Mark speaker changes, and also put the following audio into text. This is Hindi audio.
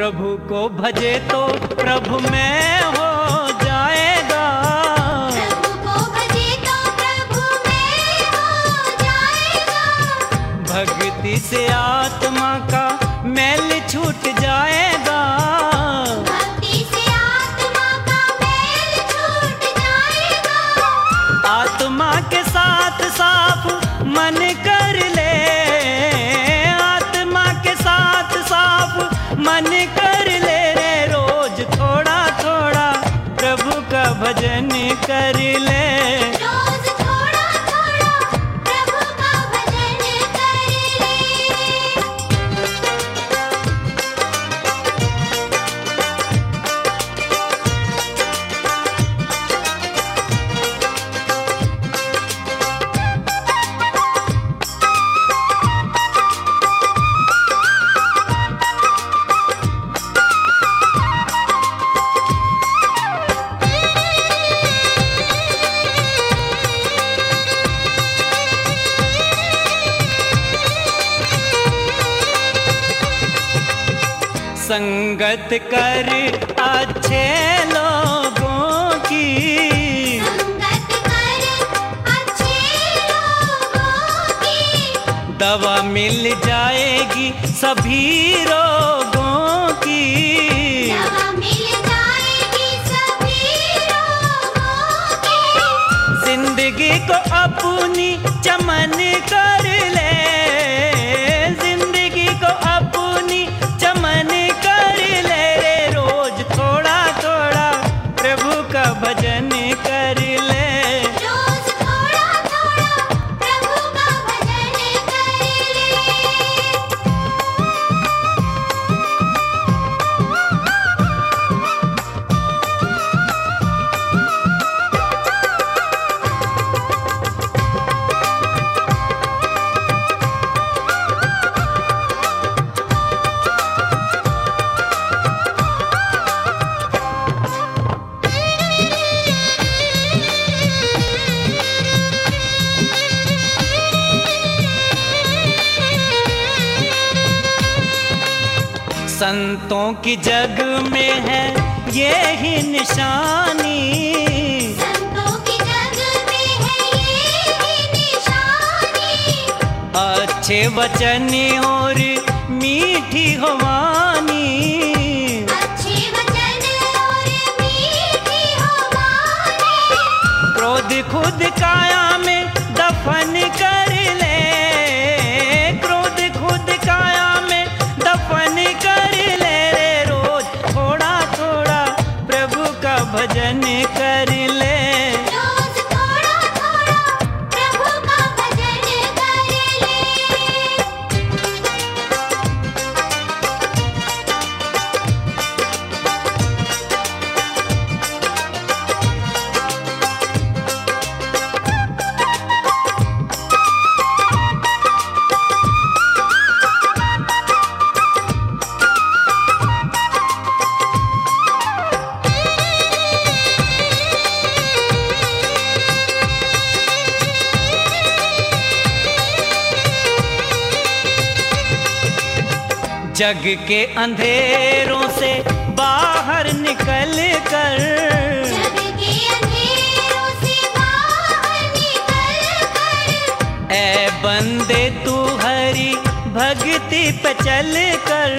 Speaker 1: प्रभु को भजे तो प्रभु में हो जाएगा।
Speaker 2: प्रभु को भजे तो प्रभु में हो जाएगा।
Speaker 1: भक्ति से आत्मा का मैल छूट जाएगा। मन कर ले रे रोज थोड़ा थोड़ा प्रभु का भजन कर ले। संगत कर अच्छे लोगों की।
Speaker 2: संगत कर अच्छे लोगों की।
Speaker 1: दवा मिल जाएगी सभी रोगों की।
Speaker 2: दवा मिल जाएगी सभी रोगों की।
Speaker 1: ज़िंदगी को अपनी चमन कर ले। भजन कर संतों की जग में है ये ही निशानी।
Speaker 2: संतों की जग में है ये ही निशानी।
Speaker 1: अच्छे वचन और मीठी हवानी।
Speaker 2: अच्छे वचन और मीठी हवाएँ
Speaker 1: क्रोध खुद काया में दफन कर ले। भजन कर। जग के अंधेरों से बाहर निकल कर।
Speaker 2: जग के अंधेरों से बाहर निकल कर।
Speaker 1: ए बंदे तू हरी भक्ति पे चल कर।